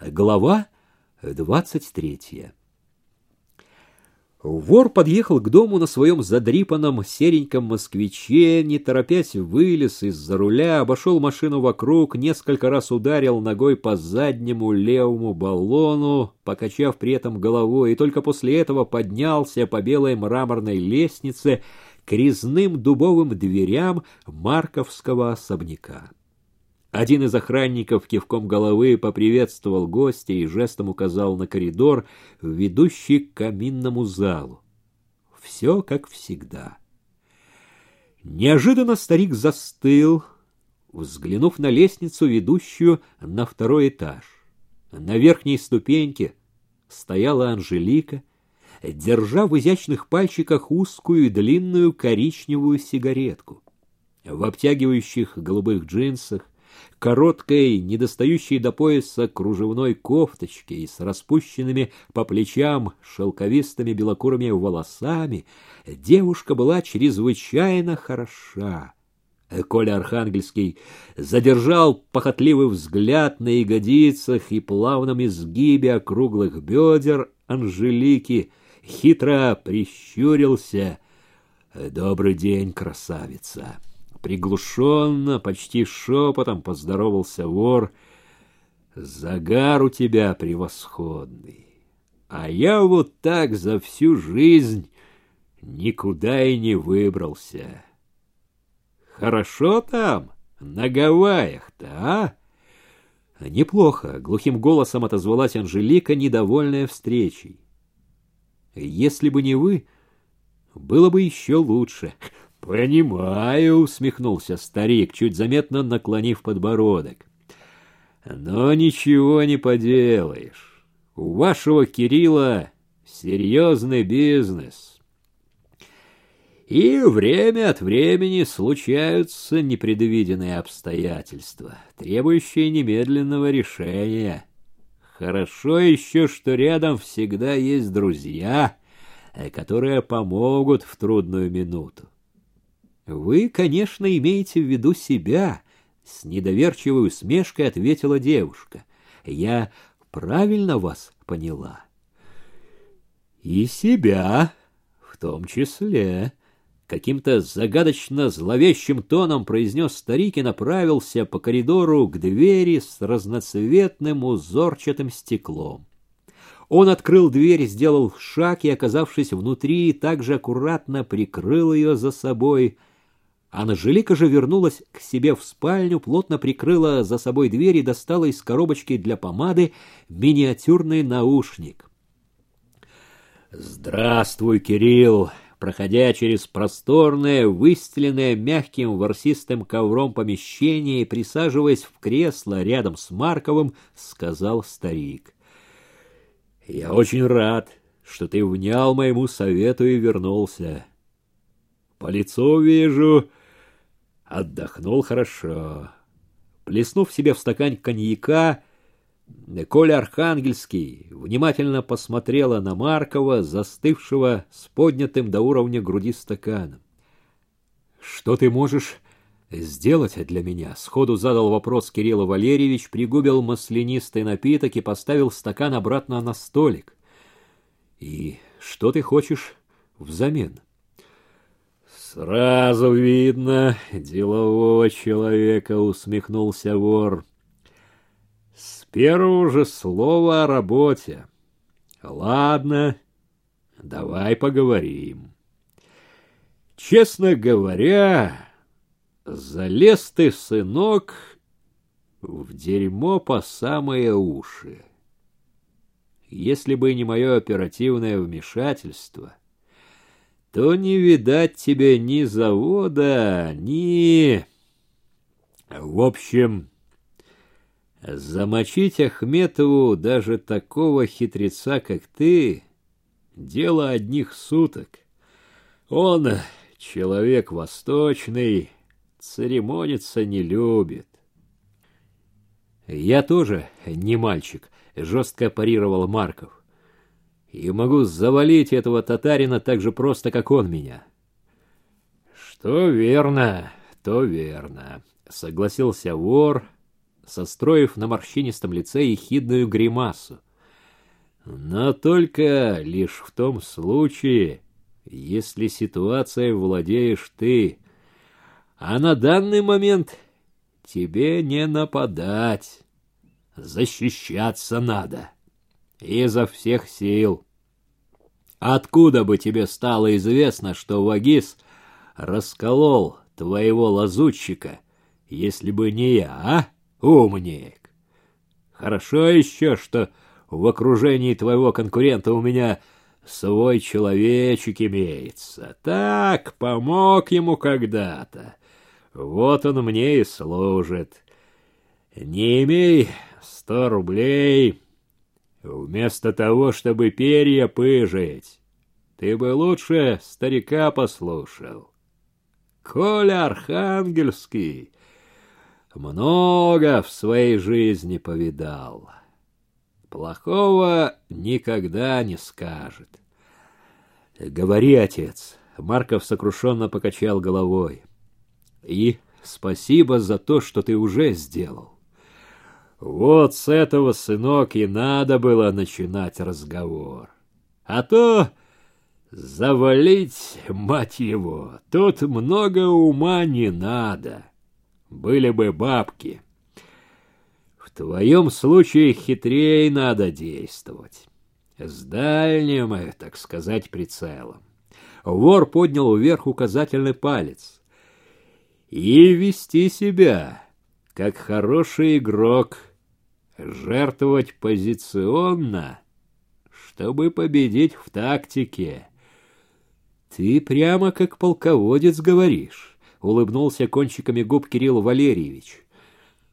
Глава двадцать третья. Вор подъехал к дому на своем задрипанном сереньком москвиче, не торопясь вылез из-за руля, обошел машину вокруг, несколько раз ударил ногой по заднему левому баллону, покачав при этом головой, и только после этого поднялся по белой мраморной лестнице к резным дубовым дверям Марковского особняка. Один из охранников кивком головы поприветствовал гостя и жестом указал на коридор, ведущий к каминному залу. Все как всегда. Неожиданно старик застыл, взглянув на лестницу, ведущую на второй этаж. На верхней ступеньке стояла Анжелика, держа в изящных пальчиках узкую и длинную коричневую сигаретку. В обтягивающих голубых джинсах, короткой, недостающей до пояса кружевной кофточке и с распущенными по плечам шелковистыми белокурыми волосами, девушка была чрезвычайно хороша. Коля Архангельский задержал похотливый взгляд на ягодицах и плавном изгибе округлых бедер Анжелики, хитро прищурился. «Добрый день, красавица!» Приглушенно, почти шепотом поздоровался вор. Загар у тебя превосходный. А я вот так за всю жизнь никуда и не выбрался. Хорошо там, на Гавайях-то, а? Неплохо, глухим голосом отозвалась Анжелика, недовольная встречей. Если бы не вы, было бы еще лучше. «Понимаю», — усмехнулся старик, чуть заметно наклонив подбородок. «Но ничего не поделаешь. У вашего Кирилла серьезный бизнес. И время от времени случаются непредвиденные обстоятельства, требующие немедленного решения. Хорошо еще, что рядом всегда есть друзья, которые помогут в трудную минуту. Вы, конечно, имеете в виду себя, с недоверчивой усмешкой ответила девушка. Я правильно вас поняла. И себя в том числе. Каким-то загадочно зловещим тоном произнес старик и направился по коридору к двери с разноцветным узорчатым стеклом. Он открыл дверь, сделал шаг и, оказавшись внутри, также аккуратно прикрыл ее за собой. Анжелика же вернулась к себе в спальню, плотно прикрыла за собой дверь и достала из коробочки для помады миниатюрный наушник. «Здравствуй, Кирилл!» Проходя через просторное, выстеленное мягким ворсистым ковром помещение и присаживаясь в кресло рядом с Марковым, сказал старик. «Я очень рад, что ты внял моему совету и вернулся. По лицу вижу, Отдохнул хорошо. Плеснув себе в стакан коньяка, Коля Архангельский внимательно посмотрела на Маркова, застывшего с поднятым до уровня груди стаканом. «Что ты можешь сделать для меня?» Сходу задал вопрос Кирилл Валерьевич, пригубил маслянистый напиток и поставил стакан обратно на столик. «И что ты хочешь взамен?» Сразу видно делового человека, усмехнулся вор. С первого же слова о работе. Ладно, давай поговорим. Честно говоря, залез ты, сынок, в дерьмо по самые уши. Если бы не мое оперативное вмешательство — то не видать тебе ни завода, ни... В общем, замочить Ахметову даже такого хитреца, как ты, дело одних суток. Он человек восточный, церемониться не любит. Я тоже не мальчик, жестко парировал Марков и могу завалить этого татарина так же просто, как он меня. Что верно, то верно, согласился вор, состроив на морщинистом лице ехидную гримасу. Но только лишь в том случае, если ситуацией владеешь ты, а на данный момент тебе не нападать, защищаться надо изо всех сил. Откуда бы тебе стало известно, что Вагис расколол твоего лазутчика, если бы не я, а, умник? Хорошо еще, что в окружении твоего конкурента у меня свой человечек имеется. Так, помог ему когда-то. Вот он мне и служит. Не имей сто рублей, вместо того, чтобы перья пыжить. Ты бы лучше старика послушал. Коля Архангельский много в своей жизни повидал. Плохого никогда не скажет. Говори, отец. Марков сокрушенно покачал головой. И спасибо за то, что ты уже сделал. Вот с этого, сынок, и надо было начинать разговор. А то завалить, мать его, тут много ума не надо. Были бы бабки. В твоем случае хитрее надо действовать. С дальним, э, так сказать, прицелом. Вор поднял вверх указательный палец. И вести себя, как хороший игрок, жертвовать позиционно, чтобы победить в тактике. Ты прямо как полководец говоришь, улыбнулся кончиками губ Кирилл Валерьевич.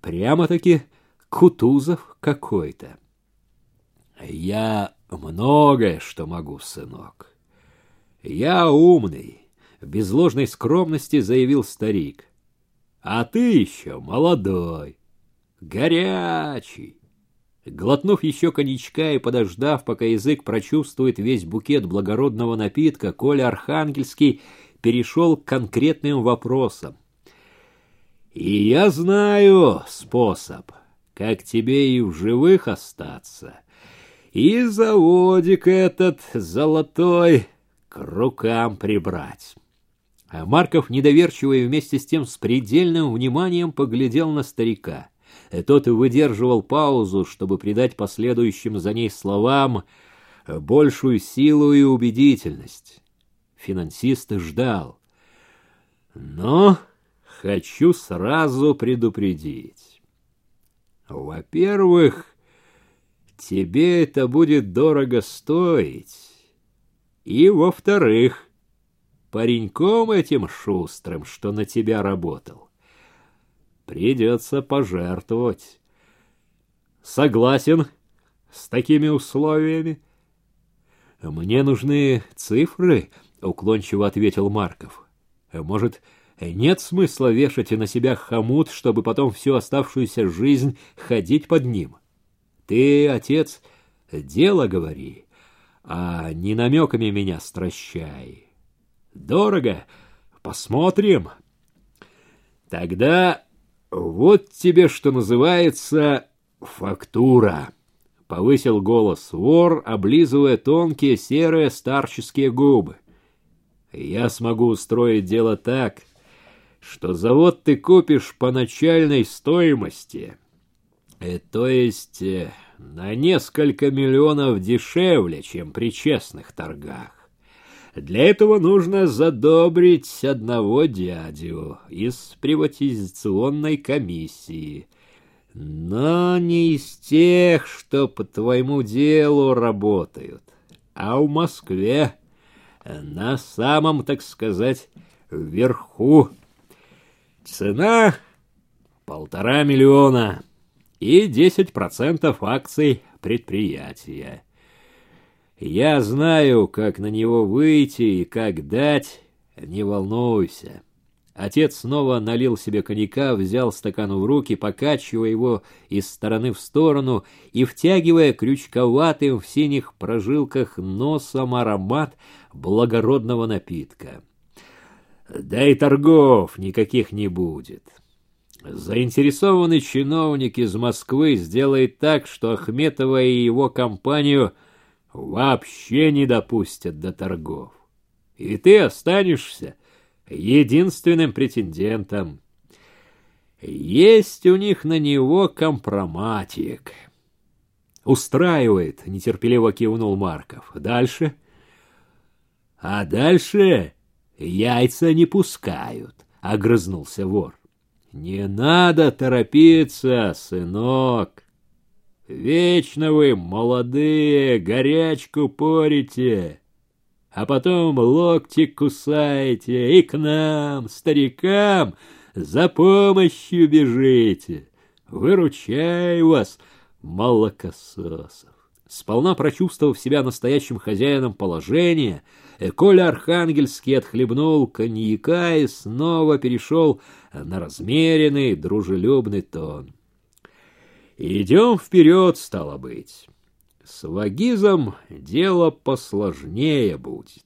Прямо-таки Кутузов какой-то. Я многое что могу, сынок. Я умный, без ложной скромности заявил старик. А ты еще молодой, горячий. Глотнув еще коньячка и подождав, пока язык прочувствует весь букет благородного напитка, Коля Архангельский перешел к конкретным вопросам. «И я знаю способ, как тебе и в живых остаться, и заводик этот золотой к рукам прибрать». А Марков недоверчиво и вместе с тем с предельным вниманием поглядел на старика — тот выдерживал паузу, чтобы придать последующим за ней словам большую силу и убедительность. Финансист ждал. Но хочу сразу предупредить. Во-первых, тебе это будет дорого стоить. И, во-вторых, пареньком этим шустрым, что на тебя работал, придется пожертвовать. Согласен с такими условиями? Мне нужны цифры, уклончиво ответил Марков. Может, нет смысла вешать на себя хомут, чтобы потом всю оставшуюся жизнь ходить под ним? Ты, отец, дело говори, а не намеками меня стращай. Дорого? Посмотрим. Тогда «Вот тебе, что называется, фактура», — повысил голос вор, облизывая тонкие серые старческие губы. «Я смогу устроить дело так, что завод ты купишь по начальной стоимости, э, то есть э, на несколько миллионов дешевле, чем при честных торгах. Для этого нужно задобрить одного дядю из приватизационной комиссии. Но не из тех, что по твоему делу работают, а в Москве, на самом, так сказать, верху. Цена — полтора миллиона и десять процентов акций предприятия. Я знаю, как на него выйти и как дать, не волнуйся. Отец снова налил себе коньяка, взял стакан в руки, покачивая его из стороны в сторону и втягивая крючковатым в синих прожилках носом аромат благородного напитка. Да и торгов никаких не будет. Заинтересованный чиновник из Москвы сделает так, что Ахметова и его компанию вообще не допустят до торгов. И ты останешься единственным претендентом. Есть у них на него компроматик. Устраивает, нетерпеливо кивнул Марков. Дальше? А дальше яйца не пускают, огрызнулся вор. Не надо торопиться, сынок. Вечно вы, молодые, горячку порите, а потом локти кусаете и к нам, старикам, за помощью бежите. Выручай вас, молокососов. Сполна прочувствовав себя настоящим хозяином положения, Коля Архангельский отхлебнул коньяка и снова перешел на размеренный, дружелюбный тон. «Идем вперед, стало быть. С Вагизом дело посложнее будет.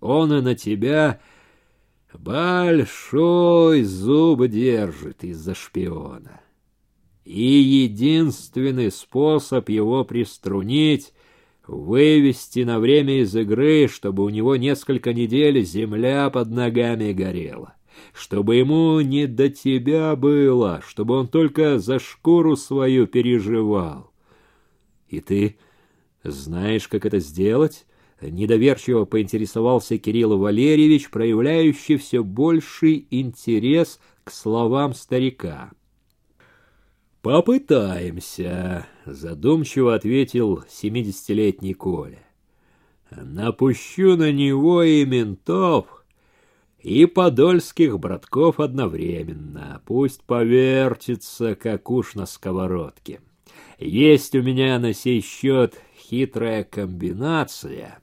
Он и на тебя большой зуб держит из-за шпиона. И единственный способ его приструнить — вывести на время из игры, чтобы у него несколько недель земля под ногами горела чтобы ему не до тебя было, чтобы он только за шкуру свою переживал. И ты знаешь, как это сделать? Недоверчиво поинтересовался Кирилл Валерьевич, проявляющий все больший интерес к словам старика. «Попытаемся», — задумчиво ответил семидесятилетний Коля. «Напущу на него и ментов, и подольских братков одновременно. Пусть повертится, как уж на сковородке. Есть у меня на сей счет хитрая комбинация.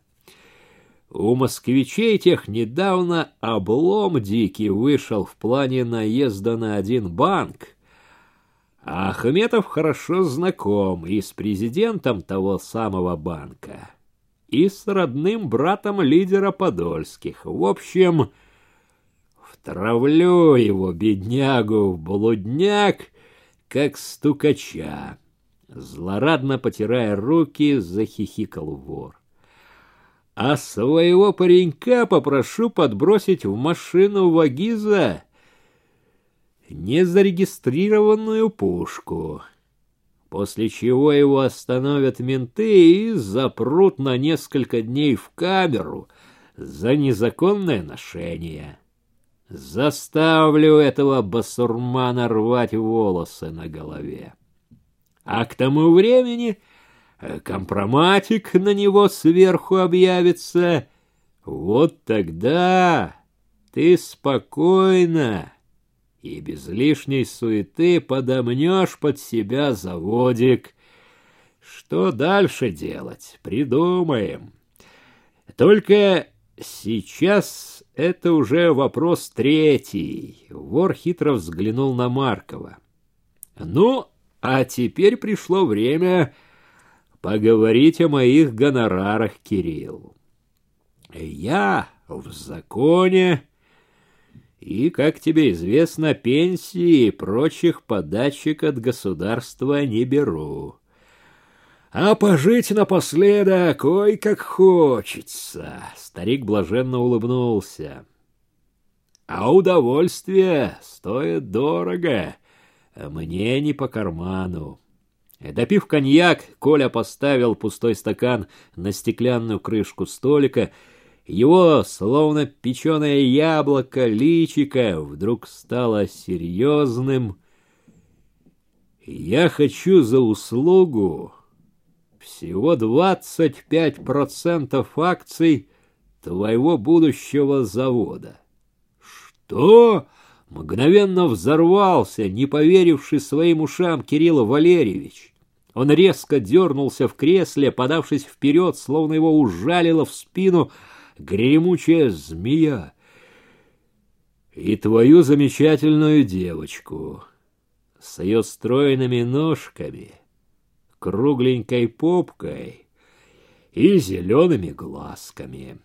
У москвичей тех недавно облом дикий вышел в плане наезда на один банк. А Ахметов хорошо знаком и с президентом того самого банка, и с родным братом лидера Подольских. В общем, Травлю его, беднягу, в блудняк, как стукача. Злорадно потирая руки, захихикал вор. А своего паренька попрошу подбросить в машину Вагиза незарегистрированную пушку, после чего его остановят менты и запрут на несколько дней в камеру за незаконное ношение. Заставлю этого басурмана рвать волосы на голове. А к тому времени э, компроматик на него сверху объявится. Вот тогда ты спокойно и без лишней суеты подомнешь под себя заводик. Что дальше делать? Придумаем. Только Сейчас это уже вопрос третий. Вор хитро взглянул на Маркова. Ну, а теперь пришло время поговорить о моих гонорарах, Кирилл. Я в законе, и, как тебе известно, пенсии и прочих подачек от государства не беру. А пожить напоследок, ой, как хочется. Старик блаженно улыбнулся. А удовольствие стоит дорого, мне не по карману. Допив коньяк, Коля поставил пустой стакан на стеклянную крышку столика. Его, словно печеное яблоко, личико вдруг стало серьезным. «Я хочу за услугу всего 25% акций твоего будущего завода. Что? Мгновенно взорвался, не поверивший своим ушам Кирилл Валерьевич. Он резко дернулся в кресле, подавшись вперед, словно его ужалила в спину гремучая змея. И твою замечательную девочку с ее стройными ножками — кругленькой попкой и зелеными глазками.